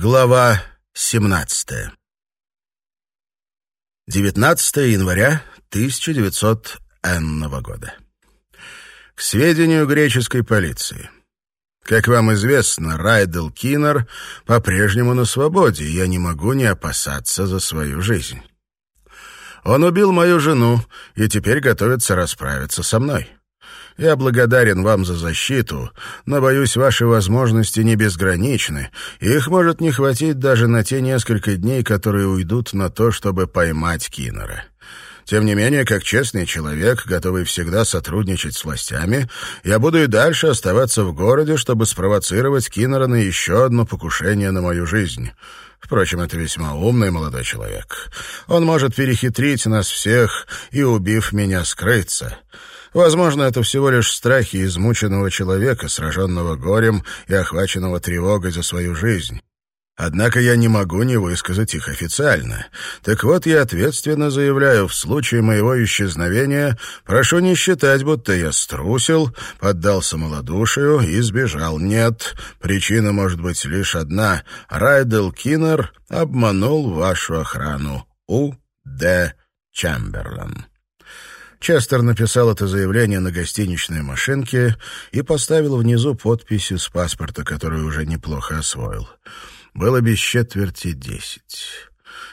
Глава 17. 19 января 1900 энного года. К сведению греческой полиции. Как вам известно, Райдел Киннер по-прежнему на свободе, и я не могу не опасаться за свою жизнь. Он убил мою жену и теперь готовится расправиться со мной. Я благодарен вам за защиту, но, боюсь, ваши возможности не безграничны, их может не хватить даже на те несколько дней, которые уйдут на то, чтобы поймать Киннера. Тем не менее, как честный человек, готовый всегда сотрудничать с властями, я буду и дальше оставаться в городе, чтобы спровоцировать Киннера на еще одно покушение на мою жизнь». Впрочем, это весьма умный молодой человек. Он может перехитрить нас всех и, убив меня, скрыться. Возможно, это всего лишь страхи измученного человека, сраженного горем и охваченного тревогой за свою жизнь. Однако я не могу не высказать их официально. Так вот, я ответственно заявляю, в случае моего исчезновения прошу не считать, будто я струсил, поддался малодушию и сбежал. Нет, причина может быть лишь одна. Райдел Киннер обманул вашу охрану. У. Д. Чамберлен. Честер написал это заявление на гостиничной машинке и поставил внизу подпись из паспорта, которую уже неплохо освоил. Было без четверти десять.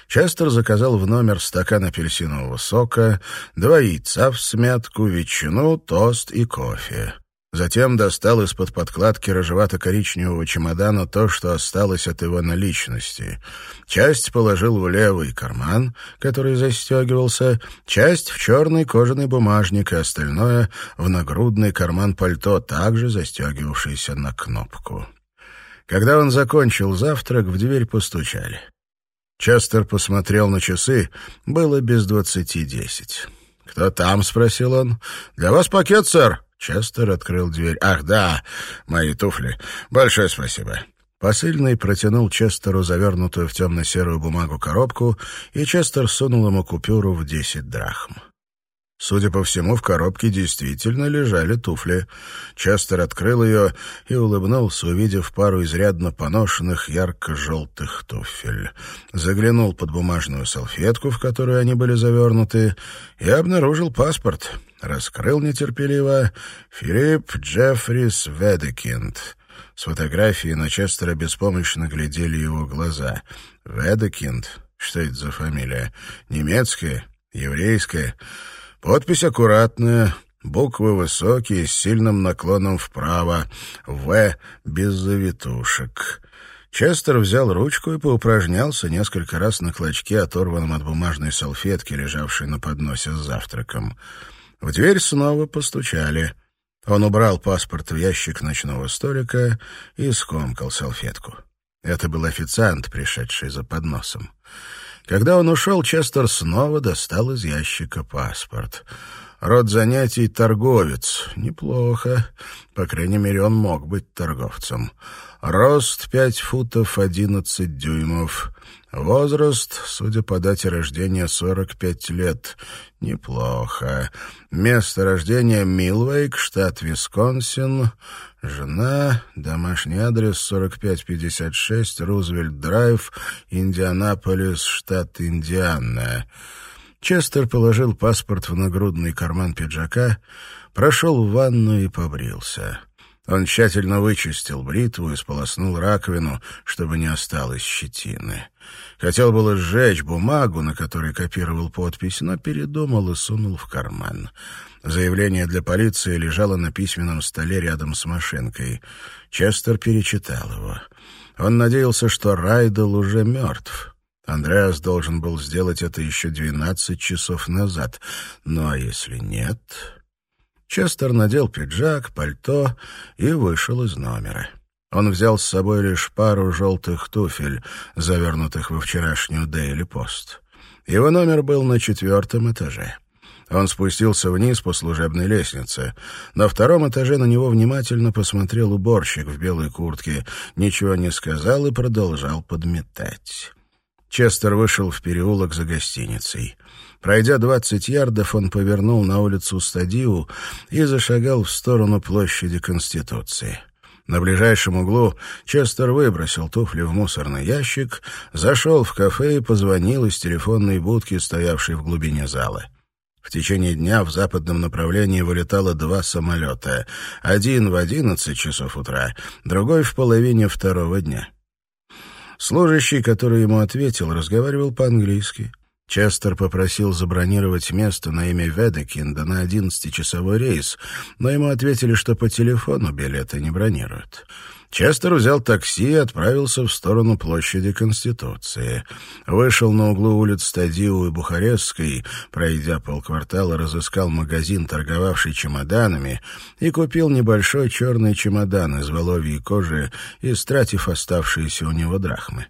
Честер заказал в номер стакан апельсинового сока, два яйца в смятку, ветчину, тост и кофе. Затем достал из-под подкладки рыжевато-коричневого чемодана то, что осталось от его наличности. Часть положил в левый карман, который застегивался, часть в черный кожаный бумажник, и остальное — в нагрудный карман пальто, также застегивавшийся на кнопку. Когда он закончил завтрак, в дверь постучали. Честер посмотрел на часы, было без двадцати десять. «Кто там?» — спросил он. «Для вас пакет, сэр». Честер открыл дверь. «Ах, да, мои туфли. Большое спасибо». Посыльный протянул Честеру завернутую в темно-серую бумагу коробку, и Честер сунул ему купюру в десять драхм. Судя по всему, в коробке действительно лежали туфли. Честер открыл ее и улыбнулся, увидев пару изрядно поношенных ярко-желтых туфель. Заглянул под бумажную салфетку, в которую они были завернуты, и обнаружил паспорт. Раскрыл нетерпеливо «Филипп Джеффрис Ведекинд». С фотографии на Честера беспомощно глядели его глаза. «Ведекинд? Что это за фамилия? Немецкая? Еврейская?» Подпись аккуратная, буквы высокие, с сильным наклоном вправо, «В» без завитушек. Честер взял ручку и поупражнялся несколько раз на клочке, оторванном от бумажной салфетки, лежавшей на подносе с завтраком. В дверь снова постучали. Он убрал паспорт в ящик ночного столика и скомкал салфетку. Это был официант, пришедший за подносом. Когда он ушел, Честер снова достал из ящика паспорт. Род занятий — торговец. Неплохо. По крайней мере, он мог быть торговцем. Рост — пять футов одиннадцать дюймов. Возраст, судя по дате рождения, сорок пять лет. Неплохо. Место рождения — Милвейк, штат Висконсин. Жена, домашний адрес 4556, Рузвельт-Драйв, Индианаполис, штат Индиана. Честер положил паспорт в нагрудный карман пиджака, прошел в ванну и побрился. Он тщательно вычистил бритву и сполоснул раковину, чтобы не осталось щетины. Хотел было сжечь бумагу, на которой копировал подпись, но передумал и сунул в карман. Заявление для полиции лежало на письменном столе рядом с машинкой. Честер перечитал его. Он надеялся, что Райдел уже мертв. Андреас должен был сделать это еще двенадцать часов назад. Ну а если нет... Честер надел пиджак, пальто и вышел из номера. Он взял с собой лишь пару желтых туфель, завернутых во вчерашнюю Дейли Пост. Его номер был на четвертом этаже. Он спустился вниз по служебной лестнице. На втором этаже на него внимательно посмотрел уборщик в белой куртке, ничего не сказал и продолжал подметать. Честер вышел в переулок за гостиницей. Пройдя двадцать ярдов, он повернул на улицу Стадиу и зашагал в сторону площади Конституции. На ближайшем углу Честер выбросил туфли в мусорный ящик, зашел в кафе и позвонил из телефонной будки, стоявшей в глубине зала. В течение дня в западном направлении вылетало два самолета. Один в одиннадцать часов утра, другой в половине второго дня. Служащий, который ему ответил, разговаривал по-английски. Честер попросил забронировать место на имя Ведекинда на одиннадцатичасовой рейс, но ему ответили, что по телефону билеты не бронируют. Честер взял такси и отправился в сторону площади Конституции. Вышел на углу улиц Стадиу и Бухарестской, пройдя полквартала, разыскал магазин, торговавший чемоданами, и купил небольшой черный чемодан из воловьей кожи, истратив оставшиеся у него драхмы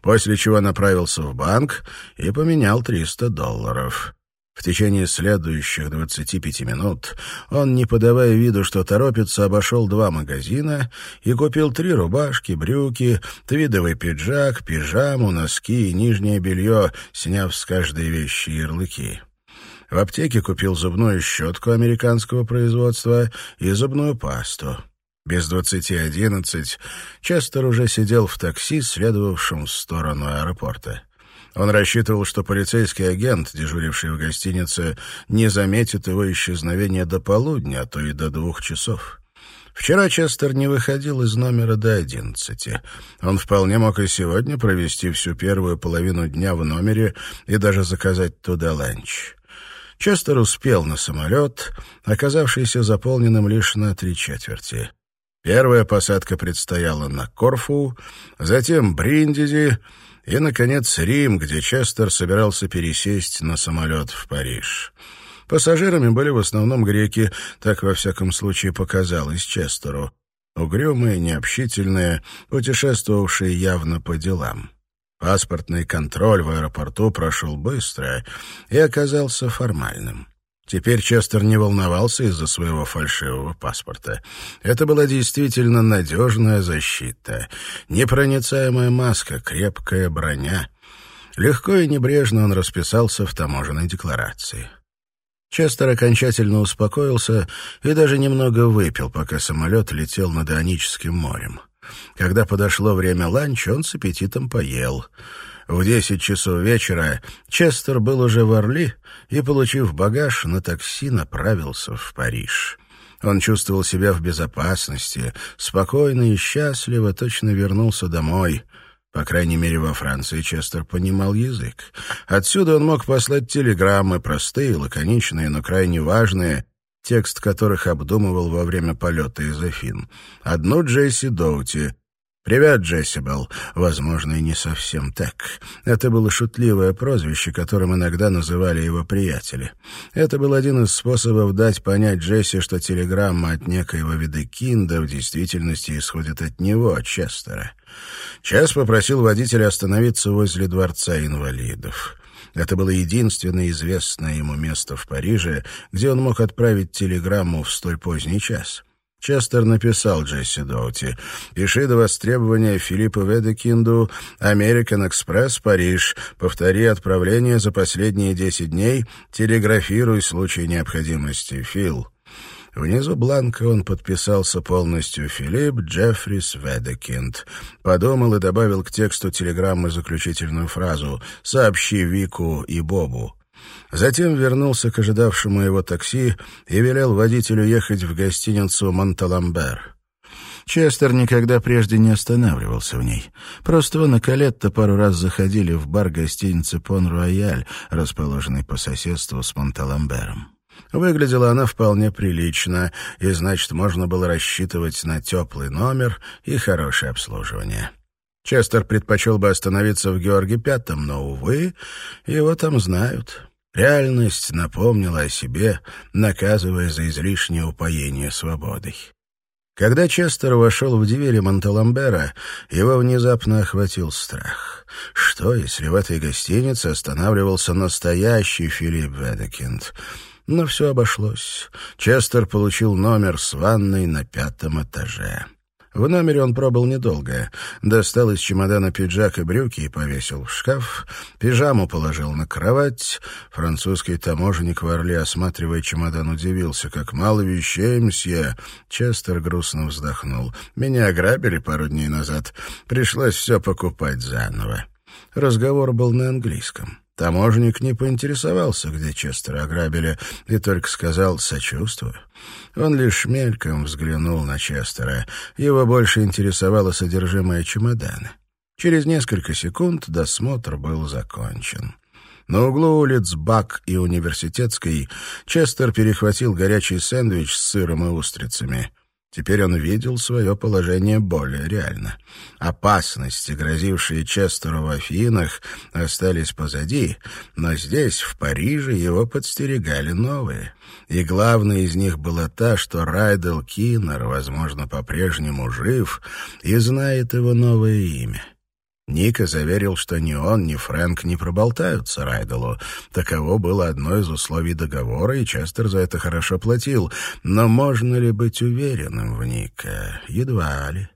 после чего направился в банк и поменял 300 долларов. В течение следующих 25 минут он, не подавая виду, что торопится, обошел два магазина и купил три рубашки, брюки, твидовый пиджак, пижаму, носки и нижнее белье, сняв с каждой вещи ярлыки. В аптеке купил зубную щетку американского производства и зубную пасту. Без двадцати одиннадцать Честер уже сидел в такси, следовавшем в сторону аэропорта. Он рассчитывал, что полицейский агент, дежуривший в гостинице, не заметит его исчезновения до полудня, а то и до двух часов. Вчера Честер не выходил из номера до одиннадцати. Он вполне мог и сегодня провести всю первую половину дня в номере и даже заказать туда ланч. Честер успел на самолет, оказавшийся заполненным лишь на три четверти. Первая посадка предстояла на Корфу, затем Бриндизи и, наконец, Рим, где Честер собирался пересесть на самолет в Париж. Пассажирами были в основном греки, так, во всяком случае, показалось Честеру. Угрюмые, необщительные, путешествовавшие явно по делам. Паспортный контроль в аэропорту прошел быстро и оказался формальным. Теперь Честер не волновался из-за своего фальшивого паспорта. Это была действительно надежная защита, непроницаемая маска, крепкая броня. Легко и небрежно он расписался в таможенной декларации. Честер окончательно успокоился и даже немного выпил, пока самолет летел над Ионическим морем. Когда подошло время ланча, он с аппетитом поел — в десять часов вечера Честер был уже в Орли и, получив багаж, на такси направился в Париж. Он чувствовал себя в безопасности, спокойно и счастливо, точно вернулся домой. По крайней мере, во Франции Честер понимал язык. Отсюда он мог послать телеграммы, простые, лаконичные, но крайне важные, текст которых обдумывал во время полета из Афин. Одну Джейси Доути, «Привет, Джессибел». Возможно, и не совсем так. Это было шутливое прозвище, которым иногда называли его приятели. Это был один из способов дать понять Джесси, что телеграмма от некоего Кинда в действительности исходит от него, от Честера. Час попросил водителя остановиться возле Дворца инвалидов. Это было единственное известное ему место в Париже, где он мог отправить телеграмму в столь поздний час. Честер написал Джесси Доути. «Пиши до востребования Филиппу Ведекинду, Американ Экспресс, Париж. Повтори отправление за последние десять дней. Телеграфируй в случае необходимости. Фил». Внизу бланка он подписался полностью «Филипп Джеффрис Ведекинд». Подумал и добавил к тексту телеграммы заключительную фразу «Сообщи Вику и Бобу». Затем вернулся к ожидавшему его такси и велел водителю ехать в гостиницу «Монталамбер». Честер никогда прежде не останавливался в ней. Просто он и Калетта пару раз заходили в бар гостиницы «Пон-Рояль», расположенный по соседству с Монталамбером. Выглядела она вполне прилично, и, значит, можно было рассчитывать на теплый номер и хорошее обслуживание. Честер предпочел бы остановиться в Георге Пятом, но, увы, его там знают. Реальность напомнила о себе, наказывая за излишнее упоение свободой. Когда Честер вошел в двери Монталамбера, его внезапно охватил страх. Что, если в этой гостинице останавливался настоящий Филипп Ведекинд? Но все обошлось. Честер получил номер с ванной на пятом этаже. В номере он пробыл недолго. Достал из чемодана пиджак и брюки и повесил в шкаф. Пижаму положил на кровать. Французский таможенник в Орле, осматривая чемодан, удивился. «Как мало вещей, мсье!» Честер грустно вздохнул. «Меня ограбили пару дней назад. Пришлось все покупать заново». Разговор был на английском. Таможник не поинтересовался, где Честера ограбили, и только сказал «сочувствую». Он лишь мельком взглянул на Честера. Его больше интересовало содержимое чемодана. Через несколько секунд досмотр был закончен. На углу улиц Бак и Университетской Честер перехватил горячий сэндвич с сыром и устрицами. Теперь он видел свое положение более реально. Опасности, грозившие Честеру в Афинах, остались позади, но здесь, в Париже, его подстерегали новые. И главная из них была та, что Райдел Киннер, возможно, по-прежнему жив и знает его новое имя. Ника заверил, что ни он, ни Фрэнк не проболтаются Райделу. Таково было одно из условий договора, и Честер за это хорошо платил. Но можно ли быть уверенным в Ника? Едва ли.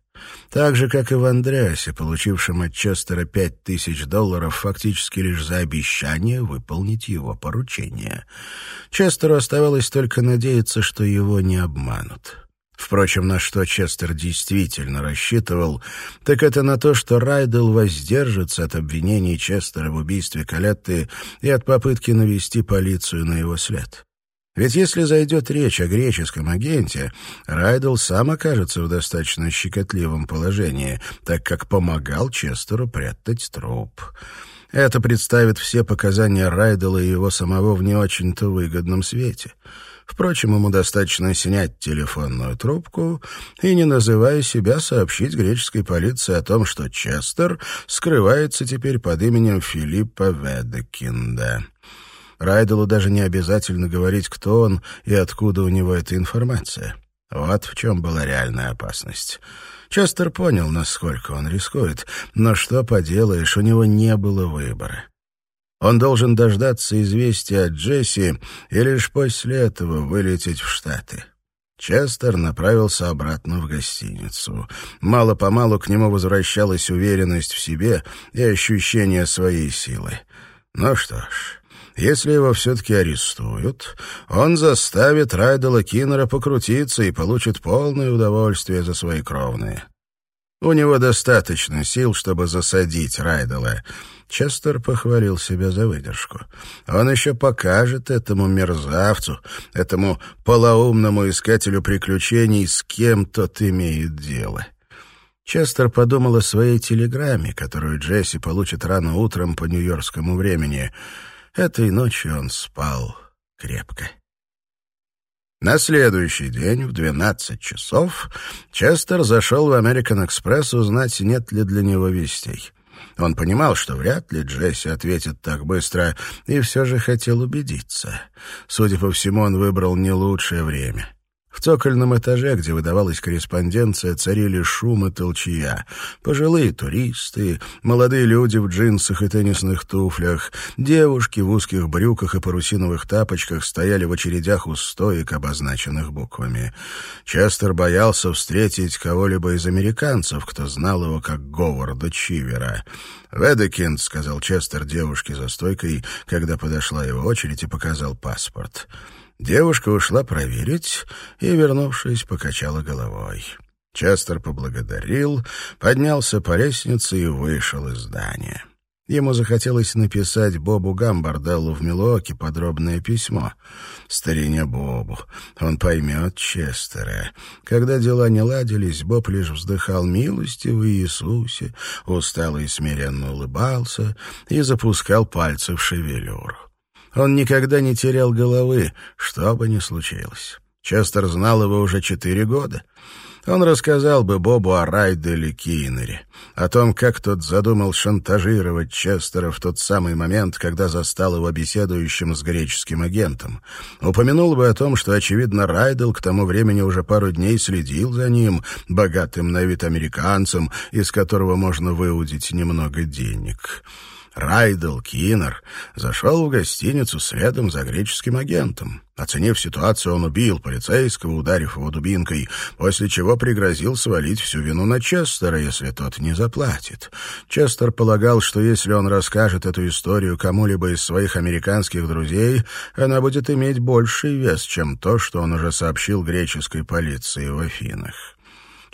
Так же, как и в Андреасе, получившем от Честера пять тысяч долларов фактически лишь за обещание выполнить его поручение. Честеру оставалось только надеяться, что его не обманут. Впрочем, на что Честер действительно рассчитывал, так это на то, что Райдел воздержится от обвинений Честера в убийстве Калетты и от попытки навести полицию на его след. Ведь если зайдет речь о греческом агенте, Райдел сам окажется в достаточно щекотливом положении, так как помогал Честеру прятать труп. Это представит все показания Райдела и его самого в не очень-то выгодном свете — Впрочем, ему достаточно снять телефонную трубку и, не называя себя, сообщить греческой полиции о том, что Честер скрывается теперь под именем Филиппа Ведекинда. Райделу даже не обязательно говорить, кто он и откуда у него эта информация. Вот в чем была реальная опасность. Честер понял, насколько он рискует, но что поделаешь, у него не было выбора. Он должен дождаться известия от Джесси и лишь после этого вылететь в Штаты. Честер направился обратно в гостиницу. Мало-помалу к нему возвращалась уверенность в себе и ощущение своей силы. Ну что ж, если его все-таки арестуют, он заставит Райдела Киннера покрутиться и получит полное удовольствие за свои кровные. У него достаточно сил, чтобы засадить Райдела — Честер похвалил себя за выдержку. Он еще покажет этому мерзавцу, этому полоумному искателю приключений, с кем тот имеет дело. Честер подумал о своей телеграмме, которую Джесси получит рано утром по нью-йоркскому времени. Этой ночью он спал крепко. На следующий день в 12 часов Честер зашел в American Express узнать, нет ли для него вестей. Он понимал, что вряд ли Джесси ответит так быстро, и все же хотел убедиться. Судя по всему, он выбрал не лучшее время. В цокольном этаже, где выдавалась корреспонденция, царили шум и толчья. Пожилые туристы, молодые люди в джинсах и теннисных туфлях, девушки в узких брюках и парусиновых тапочках стояли в очередях у стоек, обозначенных буквами. Честер боялся встретить кого-либо из американцев, кто знал его как Говарда Чивера. «Ведекинд», — сказал Честер девушке за стойкой, когда подошла его очередь и показал паспорт. Девушка ушла проверить и, вернувшись, покачала головой. Честер поблагодарил, поднялся по лестнице и вышел из здания. Ему захотелось написать Бобу Гамбарделлу в Милуоке подробное письмо. Старине Бобу. Он поймет Честера. Когда дела не ладились, Боб лишь вздыхал милостивый Иисусе, устало и смиренно улыбался и запускал пальцы в шевелюру. Он никогда не терял головы, что бы ни случилось. Честер знал его уже четыре года. Он рассказал бы Бобу о Райделе Киннере, о том, как тот задумал шантажировать Честера в тот самый момент, когда застал его беседующим с греческим агентом. Упомянул бы о том, что, очевидно, Райдел к тому времени уже пару дней следил за ним, богатым на вид американцем, из которого можно выудить немного денег. Райдел Киннер зашел в гостиницу следом за греческим агентом. Оценив ситуацию, он убил полицейского, ударив его дубинкой, после чего пригрозил свалить всю вину на Честера, если тот не заплатит. Честер полагал, что если он расскажет эту историю кому-либо из своих американских друзей, она будет иметь больший вес, чем то, что он уже сообщил греческой полиции в Афинах.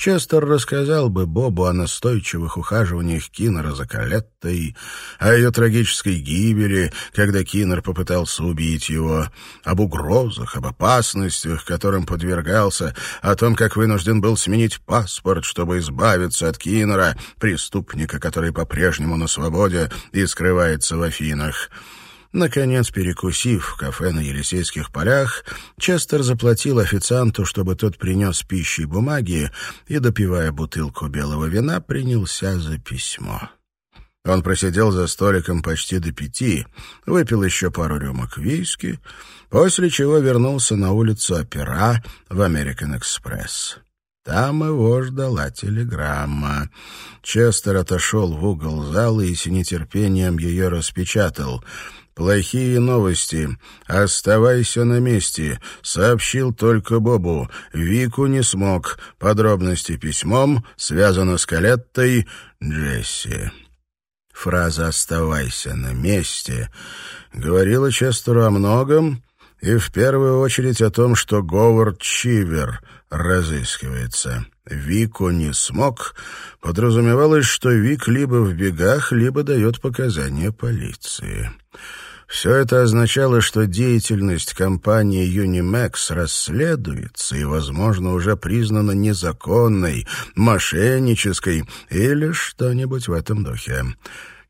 Честер рассказал бы Бобу о настойчивых ухаживаниях Киннера за Калеттой, о ее трагической гибели, когда Киннер попытался убить его, об угрозах, об опасностях, которым подвергался, о том, как вынужден был сменить паспорт, чтобы избавиться от Киннера, преступника, который по-прежнему на свободе и скрывается в Афинах. Наконец, перекусив в кафе на Елисейских полях, Честер заплатил официанту, чтобы тот принес пищи и бумаги, и, допивая бутылку белого вина, принялся за письмо. Он просидел за столиком почти до пяти, выпил еще пару рюмок виски, после чего вернулся на улицу Опера в American Экспресс. Там его ждала телеграмма. Честер отошел в угол зала и с нетерпением ее распечатал — «Плохие новости. Оставайся на месте. Сообщил только Бобу. Вику не смог. Подробности письмом. Связано с Калеттой. Джесси». Фраза «оставайся на месте» говорила Честеру о многом, и в первую очередь о том, что Говард Чивер разыскивается. Вику не смог, подразумевалось, что Вик либо в бегах, либо дает показания полиции. Все это означало, что деятельность компании Unimax расследуется и, возможно, уже признана незаконной, мошеннической или что-нибудь в этом духе.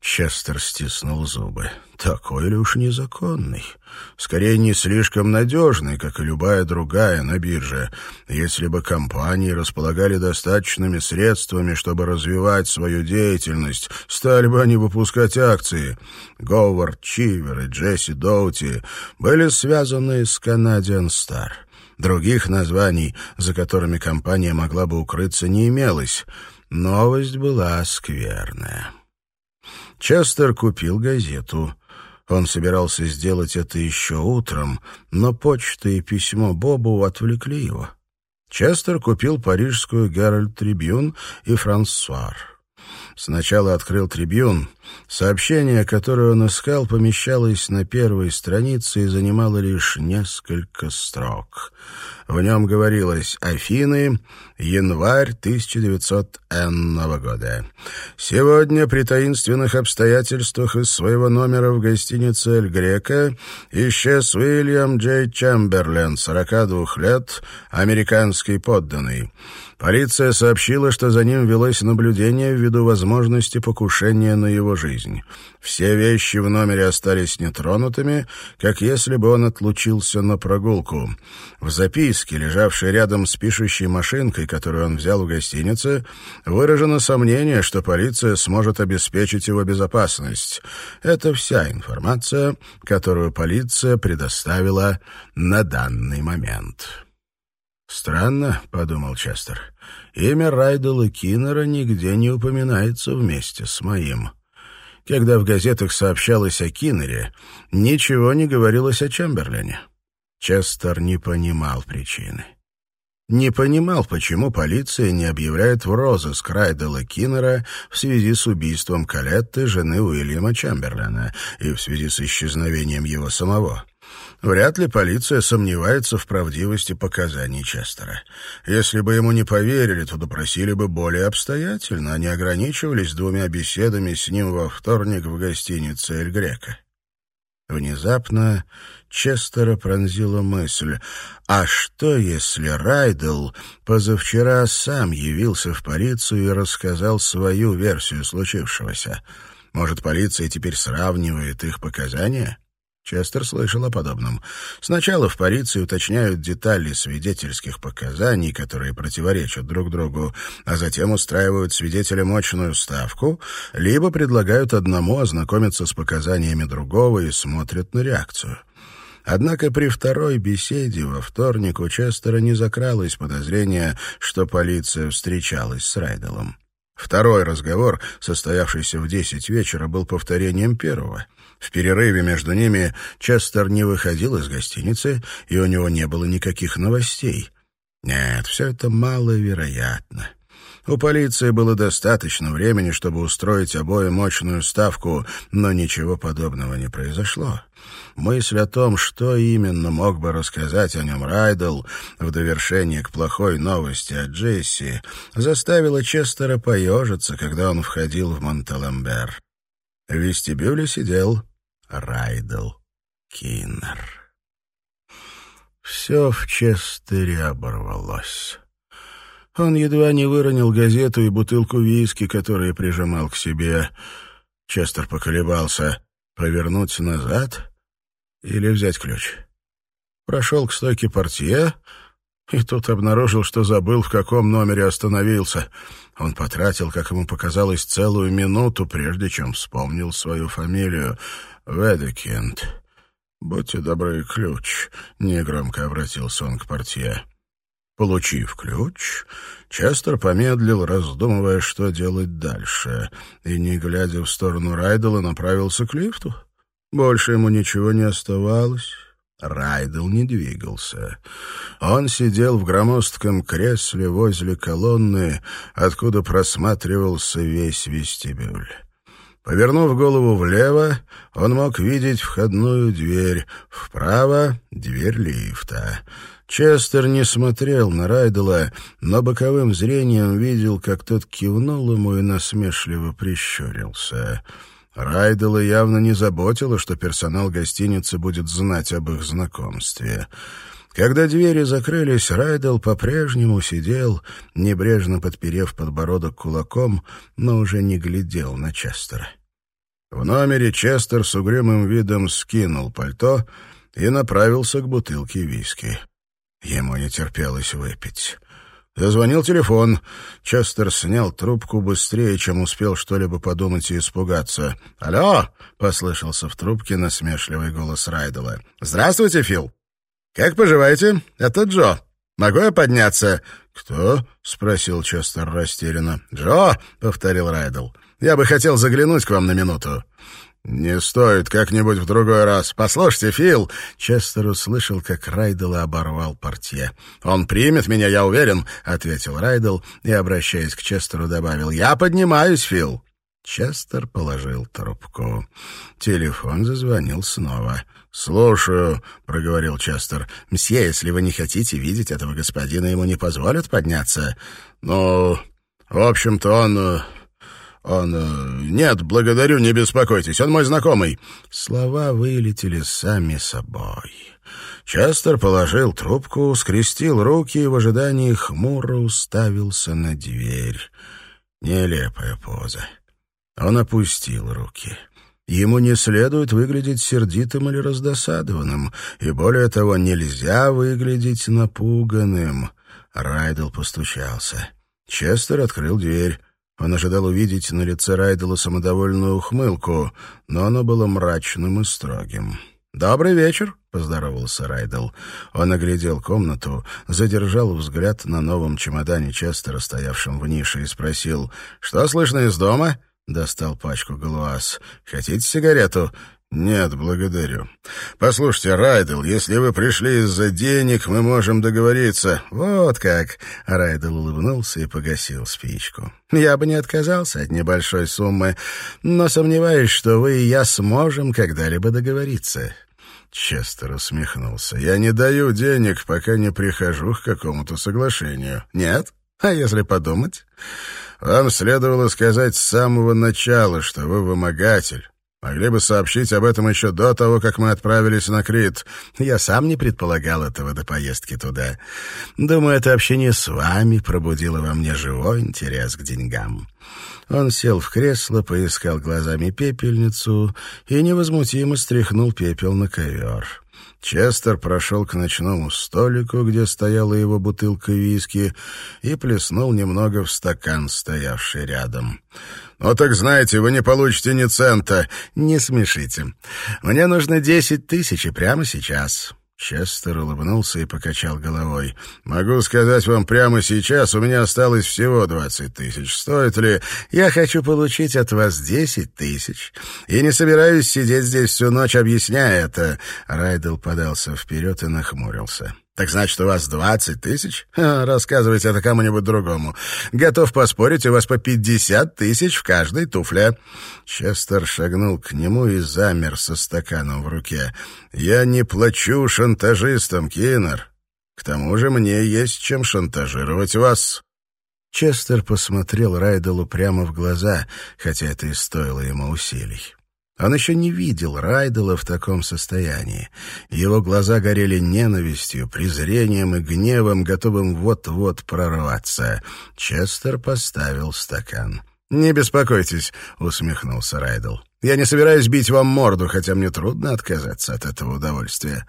Честер стиснул зубы. Такой ли уж незаконный? Скорее, не слишком надежный, как и любая другая на бирже. Если бы компании располагали достаточными средствами, чтобы развивать свою деятельность, стали бы они выпускать акции. Говард Чивер и Джесси Доути были связаны с Canadian Star. Других названий, за которыми компания могла бы укрыться, не имелось. Новость была скверная. Честер купил газету. Он собирался сделать это еще утром, но почта и письмо Бобу отвлекли его. Честер купил парижскую «Геральт Трибюн» и «Франсуар». Сначала открыл «Трибюн». Сообщение, которое он искал, помещалось на первой странице и занимало лишь несколько строк. В нем говорилось «Афины, январь 1900 энного года. Сегодня при таинственных обстоятельствах из своего номера в гостинице «Эль Грека» исчез Уильям Джей Чемберлен, 42 лет, американский подданный. Полиция сообщила, что за ним велось наблюдение ввиду возможности покушения на его жизнь. Все вещи в номере остались нетронутыми, как если бы он отлучился на прогулку. В записке, лежавшей рядом с пишущей машинкой, которую он взял в гостинице, выражено сомнение, что полиция сможет обеспечить его безопасность. Это вся информация, которую полиция предоставила на данный момент. «Странно», — подумал Честер, — «имя Райдела Киннера нигде не упоминается вместе с моим». Когда в газетах сообщалось о Киннере, ничего не говорилось о Чемберлене. Честер не понимал причины. Не понимал, почему полиция не объявляет в розыск Райдела Киннера в связи с убийством Калетты, жены Уильяма Чемберлена, и в связи с исчезновением его самого. Вряд ли полиция сомневается в правдивости показаний Честера. Если бы ему не поверили, то допросили бы более обстоятельно, а не ограничивались двумя беседами с ним во вторник в гостинице «Эль Грека». Внезапно Честера пронзила мысль, а что, если Райдел позавчера сам явился в полицию и рассказал свою версию случившегося? Может, полиция теперь сравнивает их показания? Честер слышал о подобном. Сначала в полиции уточняют детали свидетельских показаний, которые противоречат друг другу, а затем устраивают свидетелям мощную ставку, либо предлагают одному ознакомиться с показаниями другого и смотрят на реакцию. Однако при второй беседе во вторник у Честера не закралось подозрение, что полиция встречалась с Райделом. Второй разговор, состоявшийся в десять вечера, был повторением первого. В перерыве между ними Честер не выходил из гостиницы, и у него не было никаких новостей. Нет, все это маловероятно. У полиции было достаточно времени, чтобы устроить обоим мощную ставку, но ничего подобного не произошло. Мысль о том, что именно мог бы рассказать о нем Райдл в довершение к плохой новости от Джесси, заставила Честера поежиться, когда он входил в Монталамбер. В вестибюле сидел Райдл Киннер. Все в Честере оборвалось. Он едва не выронил газету и бутылку виски, которые прижимал к себе. Честер поколебался, повернуть назад или взять ключ. Прошел к стойке портье и тут обнаружил, что забыл, в каком номере остановился. Он потратил, как ему показалось, целую минуту, прежде чем вспомнил свою фамилию — Ведекинд. «Будьте добры, ключ», — негромко обратился он к портье. Получив ключ, Честер помедлил, раздумывая, что делать дальше, и, не глядя в сторону Райдела, направился к лифту. Больше ему ничего не оставалось. Райдел не двигался. Он сидел в громоздком кресле возле колонны, откуда просматривался весь вестибюль. Повернув голову влево, он мог видеть входную дверь, вправо — дверь лифта. Честер не смотрел на Райдела, но боковым зрением видел, как тот кивнул ему и насмешливо прищурился. Райдела явно не заботило, что персонал гостиницы будет знать об их знакомстве. Когда двери закрылись, Райдел по-прежнему сидел, небрежно подперев подбородок кулаком, но уже не глядел на Честера. В номере Честер с угрюмым видом скинул пальто и направился к бутылке виски. Ему не терпелось выпить. Зазвонил телефон. Честер снял трубку быстрее, чем успел что-либо подумать и испугаться. «Алло!» — послышался в трубке насмешливый голос Райдела. «Здравствуйте, Фил! Как поживаете? Это Джо. Могу я подняться?» «Кто?» — спросил Честер растерянно. «Джо!» — повторил Райдел. «Я бы хотел заглянуть к вам на минуту». «Не стоит, как-нибудь в другой раз. Послушайте, Фил!» Честер услышал, как Райдел оборвал портье. «Он примет меня, я уверен», — ответил Райдл и, обращаясь к Честеру, добавил. «Я поднимаюсь, Фил». Честер положил трубку. Телефон зазвонил снова. «Слушаю», — проговорил Честер. «Мсье, если вы не хотите видеть этого господина, ему не позволят подняться?» «Ну, в общем-то, он...» «Он... Э, нет, благодарю, не беспокойтесь, он мой знакомый». Слова вылетели сами собой. Честер положил трубку, скрестил руки и в ожидании хмуро уставился на дверь. Нелепая поза. Он опустил руки. Ему не следует выглядеть сердитым или раздосадованным, и более того, нельзя выглядеть напуганным. Райдл постучался. Честер открыл дверь. Он ожидал увидеть на лице Райдела самодовольную ухмылку, но оно было мрачным и строгим. «Добрый вечер», — поздоровался Райдел. Он оглядел комнату, задержал взгляд на новом чемодане Честера, стоявшем в нише, и спросил, «Что слышно из дома?» Достал пачку галуаз. «Хотите сигарету?» «Нет, благодарю. Послушайте, Райдел, если вы пришли из-за денег, мы можем договориться». «Вот как!» — Райдел улыбнулся и погасил спичку. «Я бы не отказался от небольшой суммы, но сомневаюсь, что вы и я сможем когда-либо договориться». Честер усмехнулся. «Я не даю денег, пока не прихожу к какому-то соглашению». «Нет? А если подумать?» «Вам следовало сказать с самого начала, что вы вымогатель». Могли бы сообщить об этом еще до того, как мы отправились на Крит. Я сам не предполагал этого до поездки туда. Думаю, это общение с вами пробудило во мне живой интерес к деньгам». Он сел в кресло, поискал глазами пепельницу и невозмутимо стряхнул пепел на ковер. Честер прошел к ночному столику, где стояла его бутылка виски, и плеснул немного в стакан, стоявший рядом. «Ну так знаете, вы не получите ни цента». «Не смешите. Мне нужно десять тысяч, и прямо сейчас». Честер улыбнулся и покачал головой. «Могу сказать вам прямо сейчас, у меня осталось всего двадцать тысяч. Стоит ли? Я хочу получить от вас десять тысяч. И не собираюсь сидеть здесь всю ночь, объясняя это». Райдел подался вперед и нахмурился. «Так значит, у вас двадцать тысяч? Рассказывайте это кому-нибудь другому. Готов поспорить, у вас по пятьдесят тысяч в каждой туфле». Честер шагнул к нему и замер со стаканом в руке. «Я не плачу шантажистам, Киннер. К тому же мне есть чем шантажировать вас». Честер посмотрел Райделу прямо в глаза, хотя это и стоило ему усилий. Он еще не видел Райдела в таком состоянии. Его глаза горели ненавистью, презрением и гневом, готовым вот-вот прорваться. Честер поставил стакан. «Не беспокойтесь», — усмехнулся Райдел. «Я не собираюсь бить вам морду, хотя мне трудно отказаться от этого удовольствия.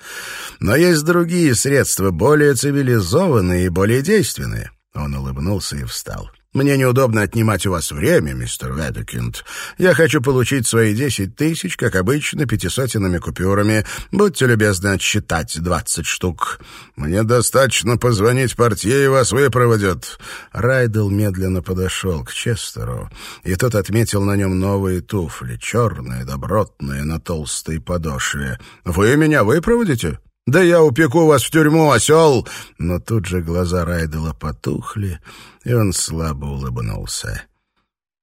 Но есть другие средства, более цивилизованные и более действенные». Он улыбнулся и встал. Мне неудобно отнимать у вас время, мистер Ведекинд. Я хочу получить свои десять тысяч, как обычно, пятисотенными купюрами. Будьте любезны отсчитать двадцать штук. Мне достаточно позвонить портье, и вас выпроводят». Райдел медленно подошел к Честеру, и тот отметил на нем новые туфли, черные, добротные, на толстой подошве. «Вы меня выпроводите?» «Да я упеку вас в тюрьму, осел!» Но тут же глаза Райдела потухли, и он слабо улыбнулся.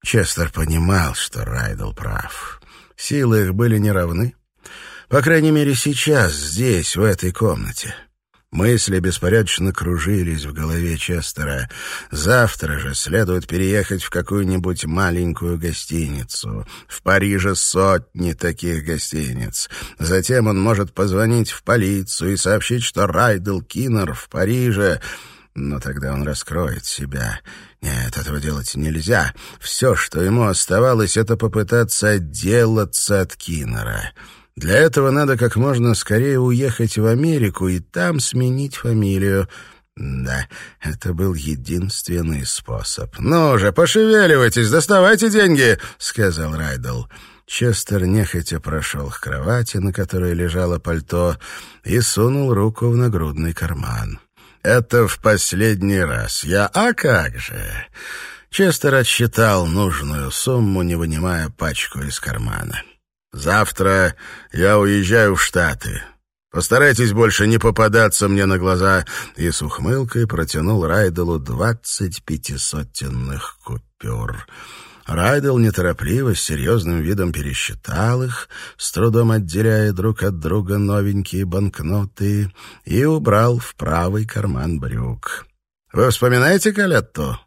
Честер понимал, что Райдел прав. Силы их были неравны. По крайней мере, сейчас, здесь, в этой комнате. Мысли беспорядочно кружились в голове Честера. Завтра же следует переехать в какую-нибудь маленькую гостиницу. В Париже сотни таких гостиниц. Затем он может позвонить в полицию и сообщить, что Райдел Киннер в Париже... Но тогда он раскроет себя. Нет, этого делать нельзя. Все, что ему оставалось, это попытаться отделаться от Киннера. Для этого надо как можно скорее уехать в Америку и там сменить фамилию. Да, это был единственный способ. «Ну же, пошевеливайтесь, доставайте деньги!» — сказал Райдл. Честер нехотя прошел к кровати, на которой лежало пальто, и сунул руку в нагрудный карман. «Это в последний раз. Я... А как же?» Честер отсчитал нужную сумму, не вынимая пачку из кармана. Завтра я уезжаю в Штаты. Постарайтесь больше не попадаться мне на глаза». И с ухмылкой протянул Райделу двадцать пятисотенных купюр. Райдел неторопливо, с серьезным видом пересчитал их, с трудом отделяя друг от друга новенькие банкноты, и убрал в правый карман брюк. «Вы вспоминаете Калетту?»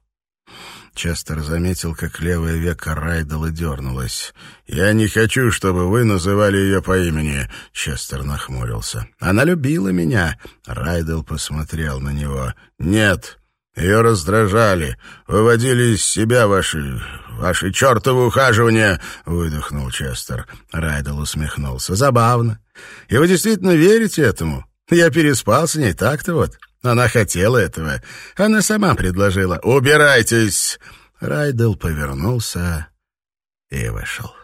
Честер заметил, как левое веко Райдела дернулось. «Я не хочу, чтобы вы называли ее по имени», — Честер нахмурился. «Она любила меня», — Райдел посмотрел на него. «Нет, ее раздражали, выводили из себя ваши... ваши чертовы ухаживания», — выдохнул Честер. Райдел усмехнулся. «Забавно. И вы действительно верите этому? Я переспал с ней, так-то вот». Она хотела этого. Она сама предложила. «Убирайтесь!» Райдел повернулся и вышел.